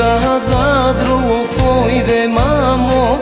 κατά δρόμο, φόη δε μάμο.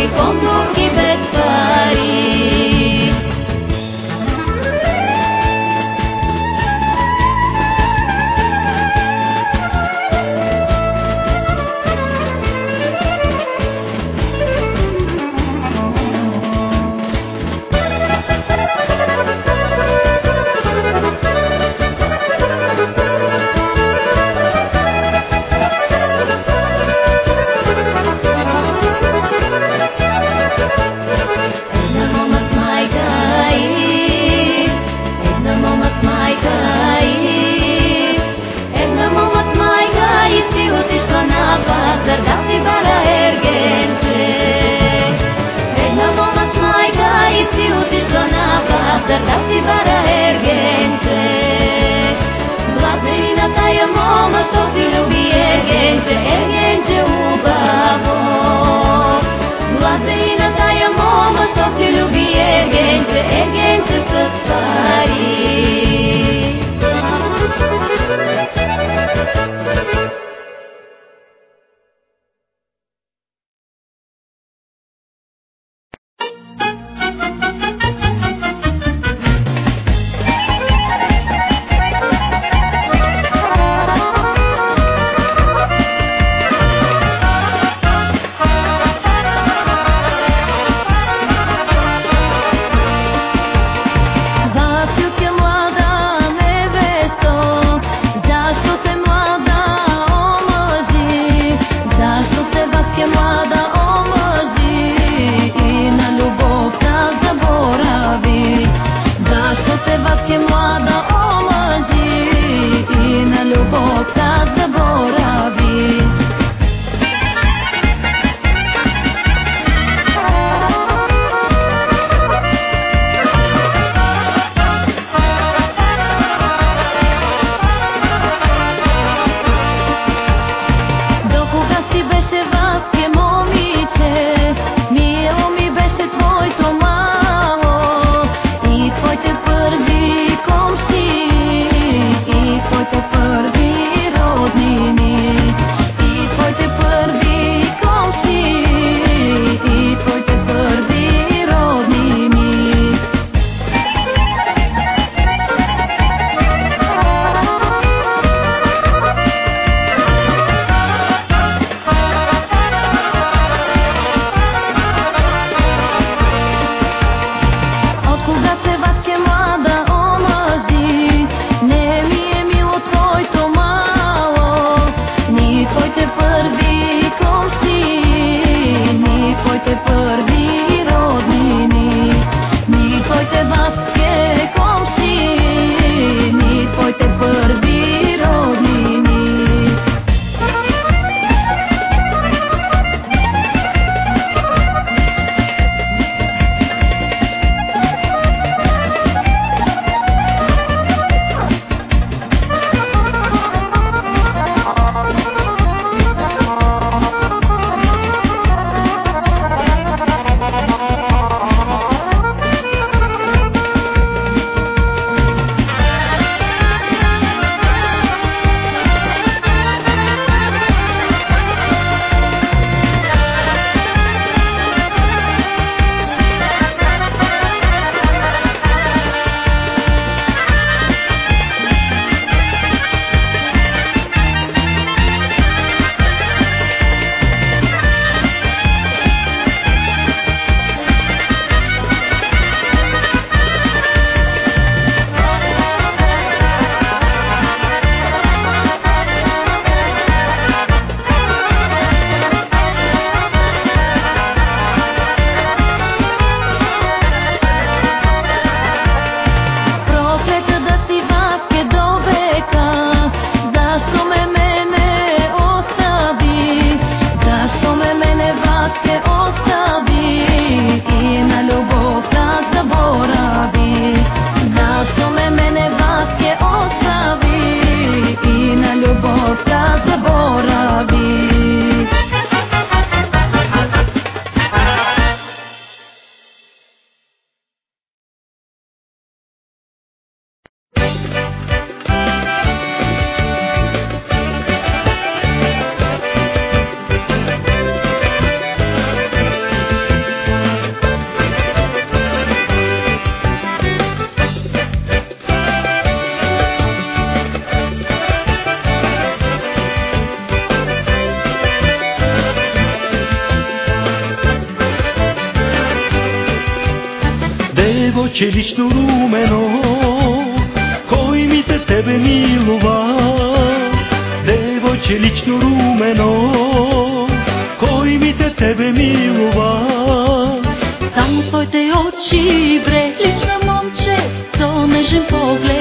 И помпонки черничелично румено, кой ми те тебе милува, девойче лично румено, кой ми те тебе милува. Там твоите очи, бре, лична момче, то нежен поглед.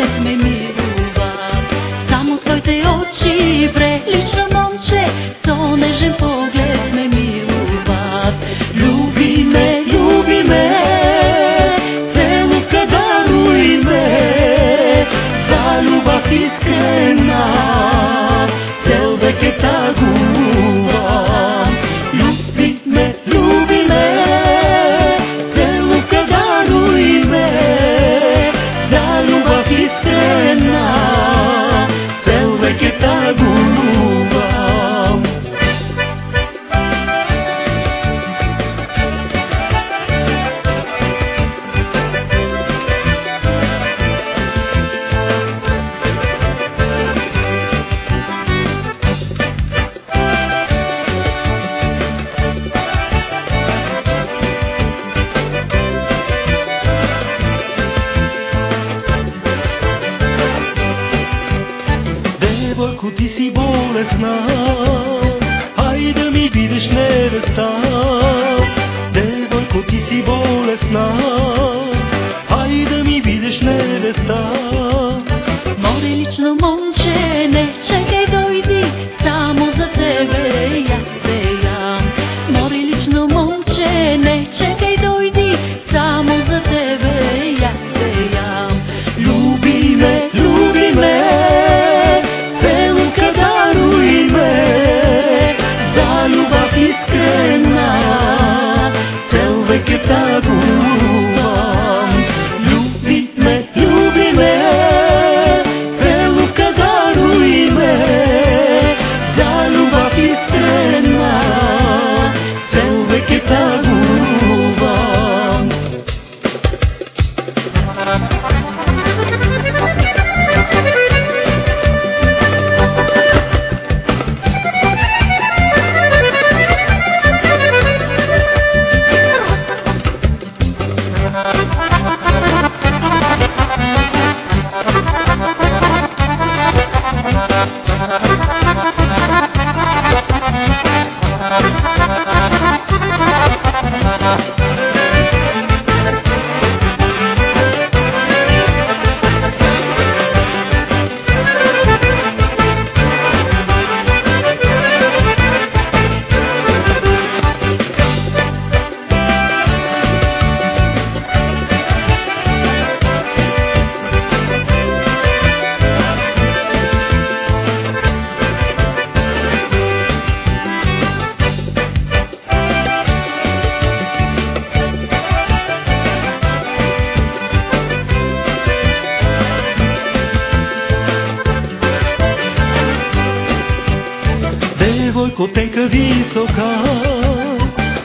tenka visoka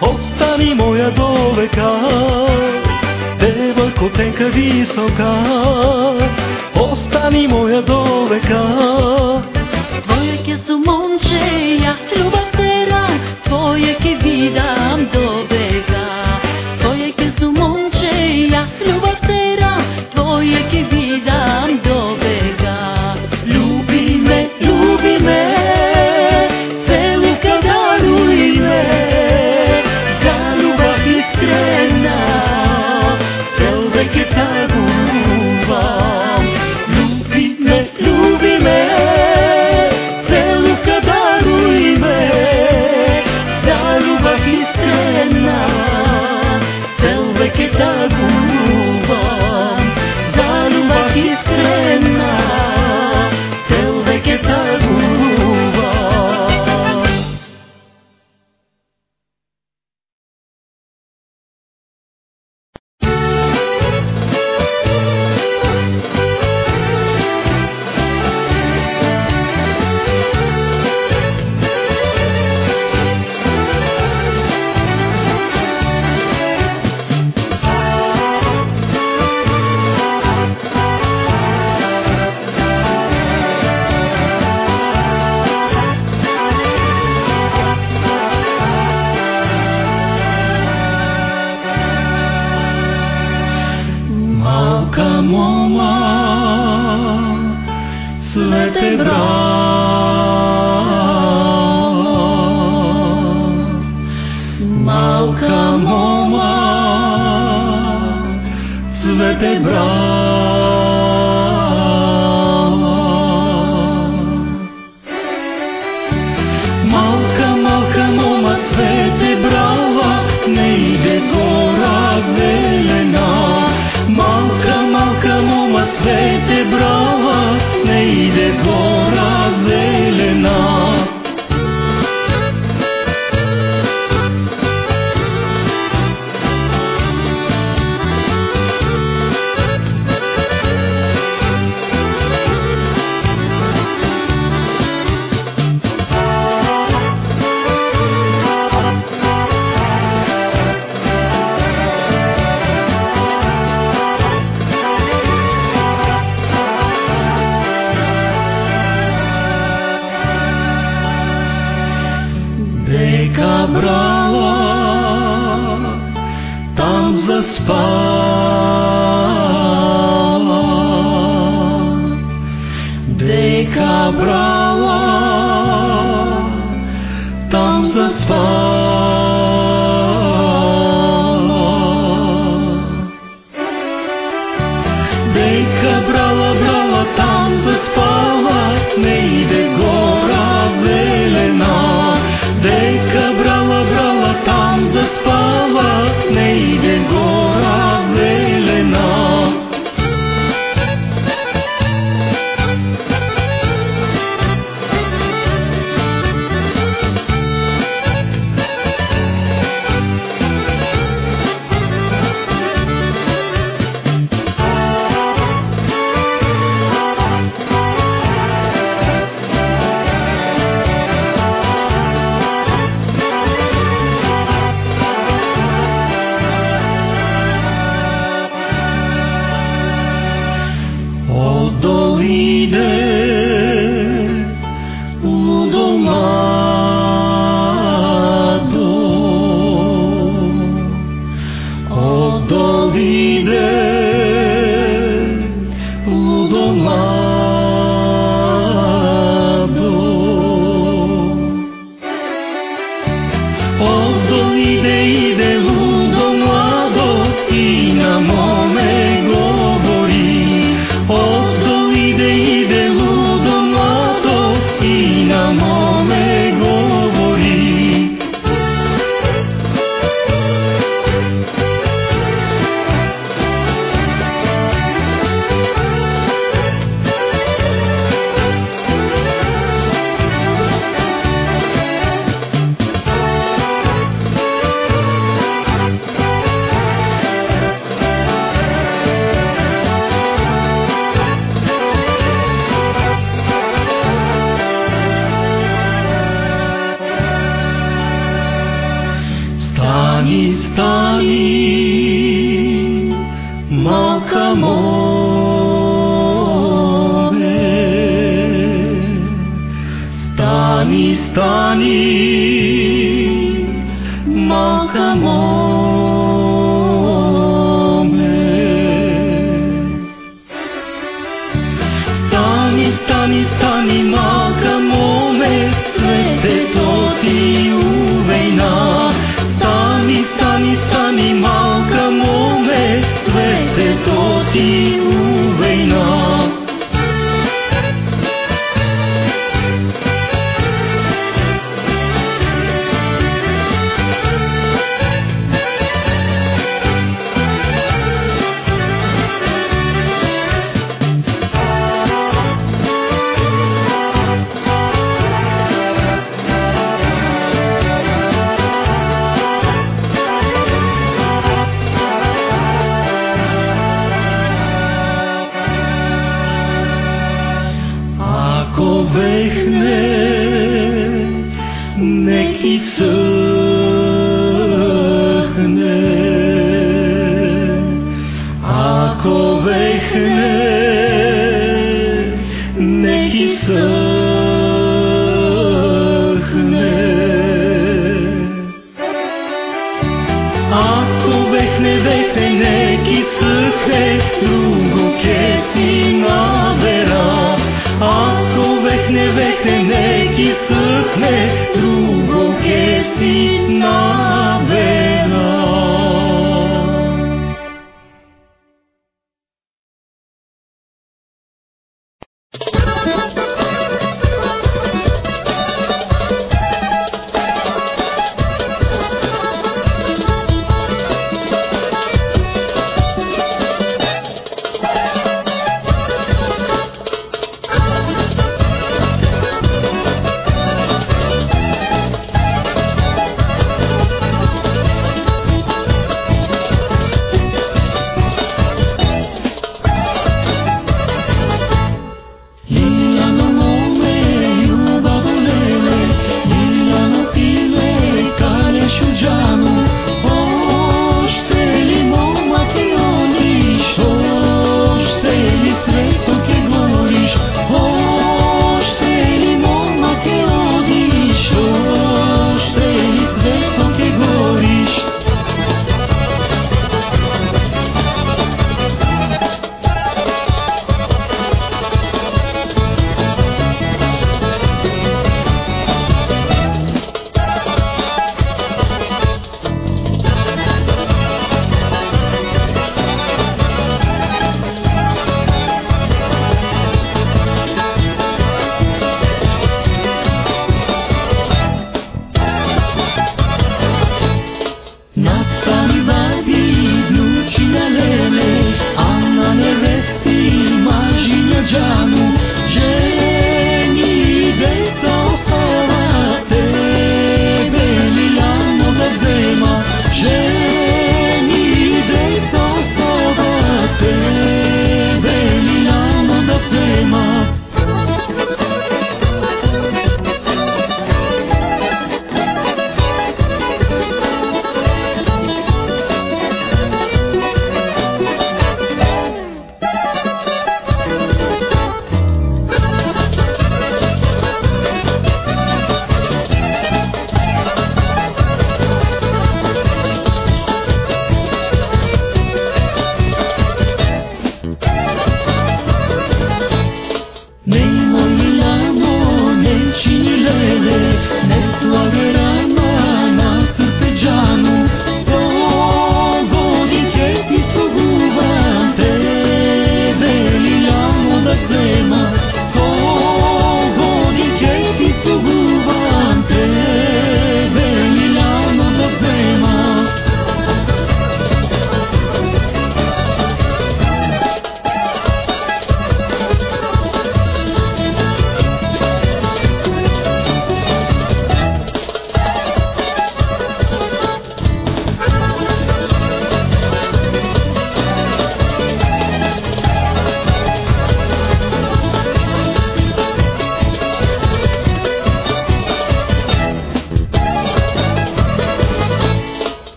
Ostani moja do veka Devojko tenka visoka Ostani moja do veka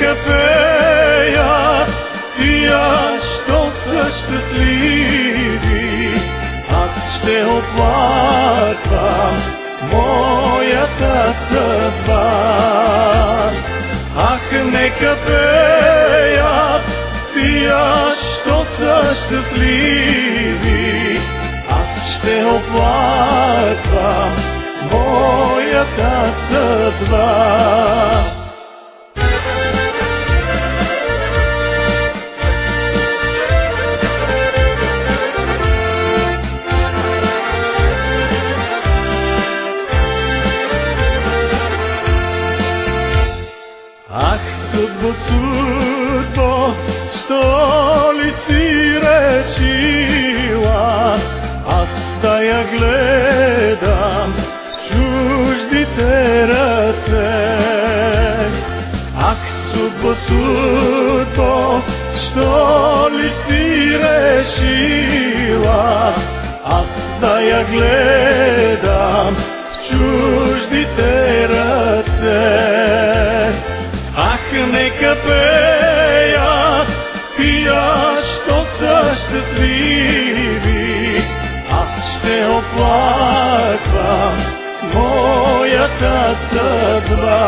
кафея и аз щом са щастливи, аз ще оплаквам моята съдба. Ах, нека пея тия, що са щастливи, аз ще оплаквам моята съдба. Господу, что ли ты решила, аз тая гледам чуждите ръце. Ах, субботуто, что ли ты решила, аз тая гледам моята съдба.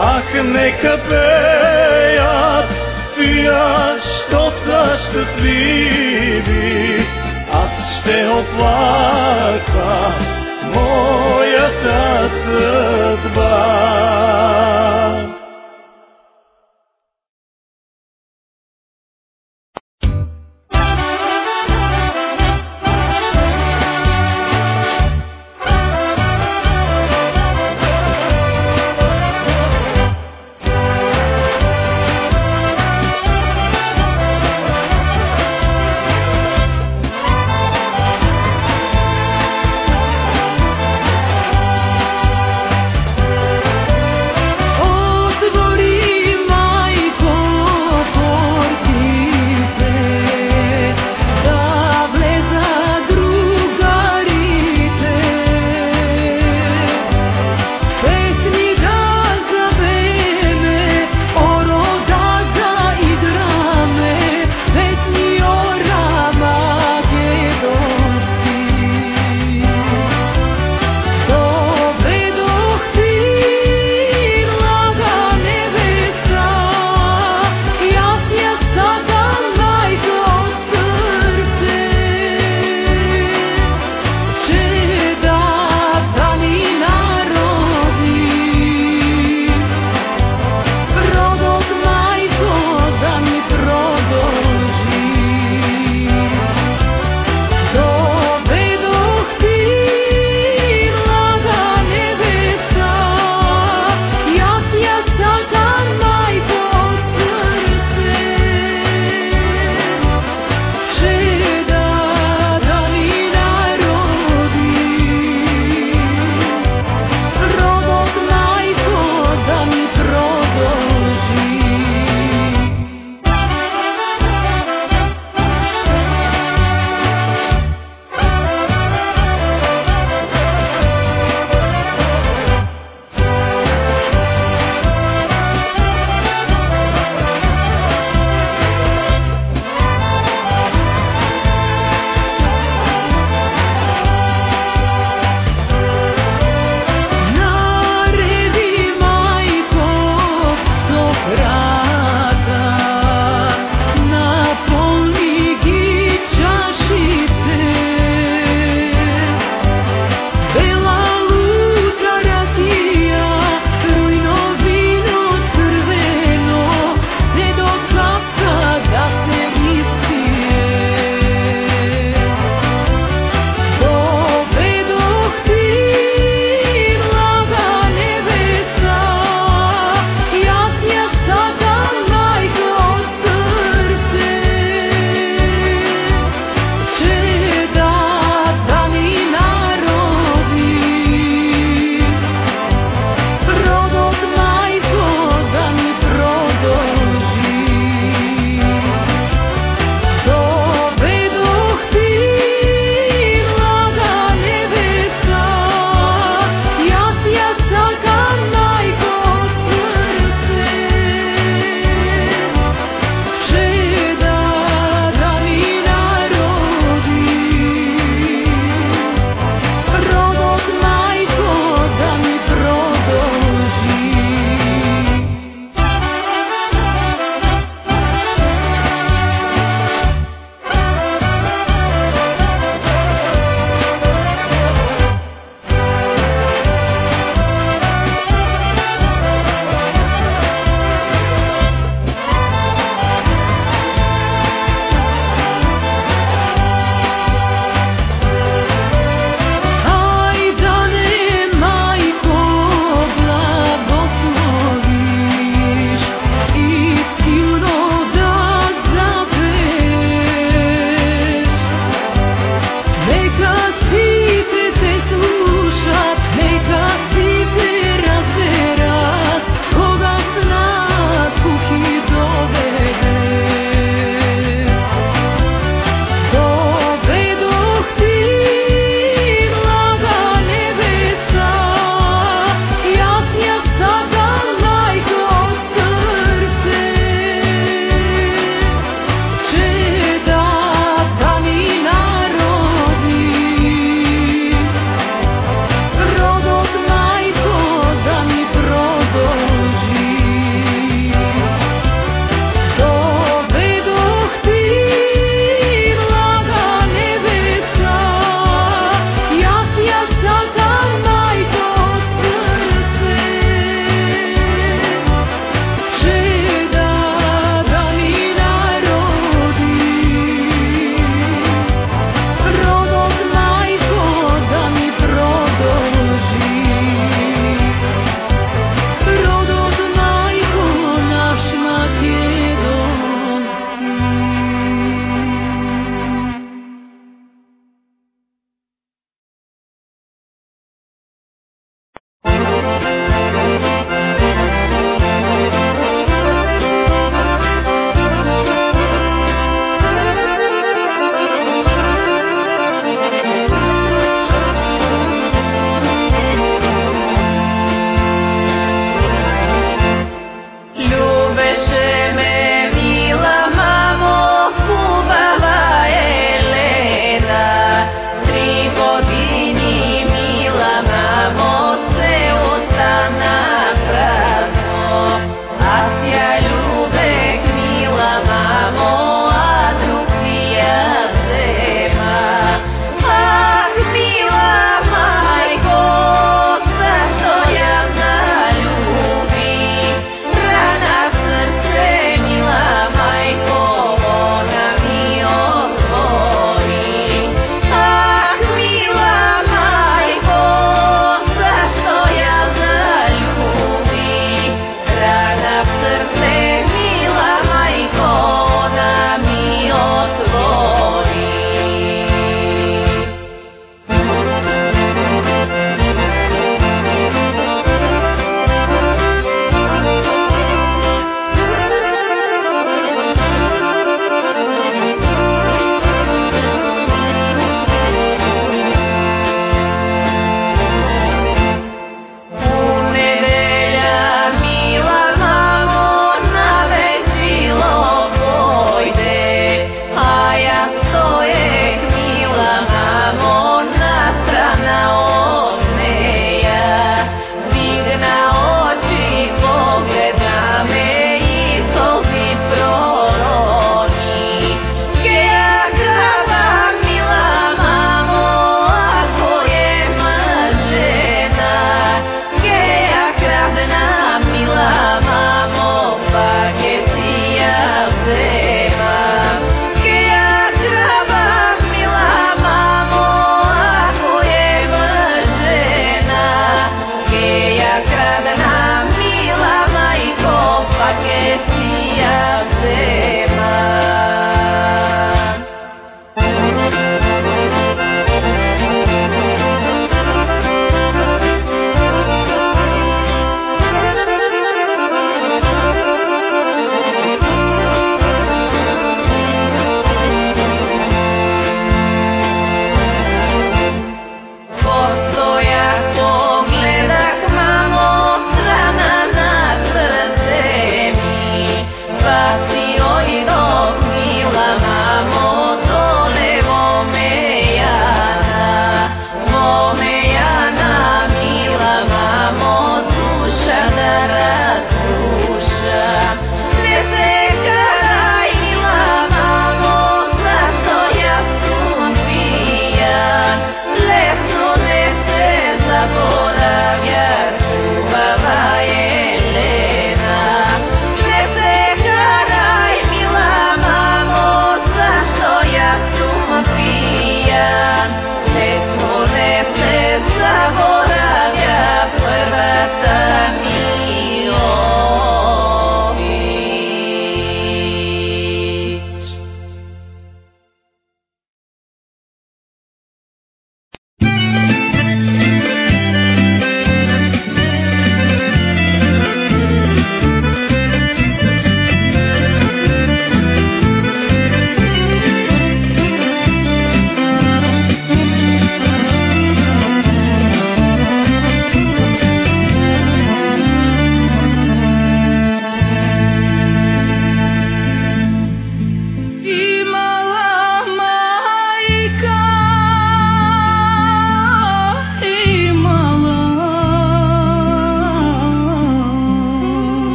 Ах, нека пеят я, що са щастливи, аз ще оплакам.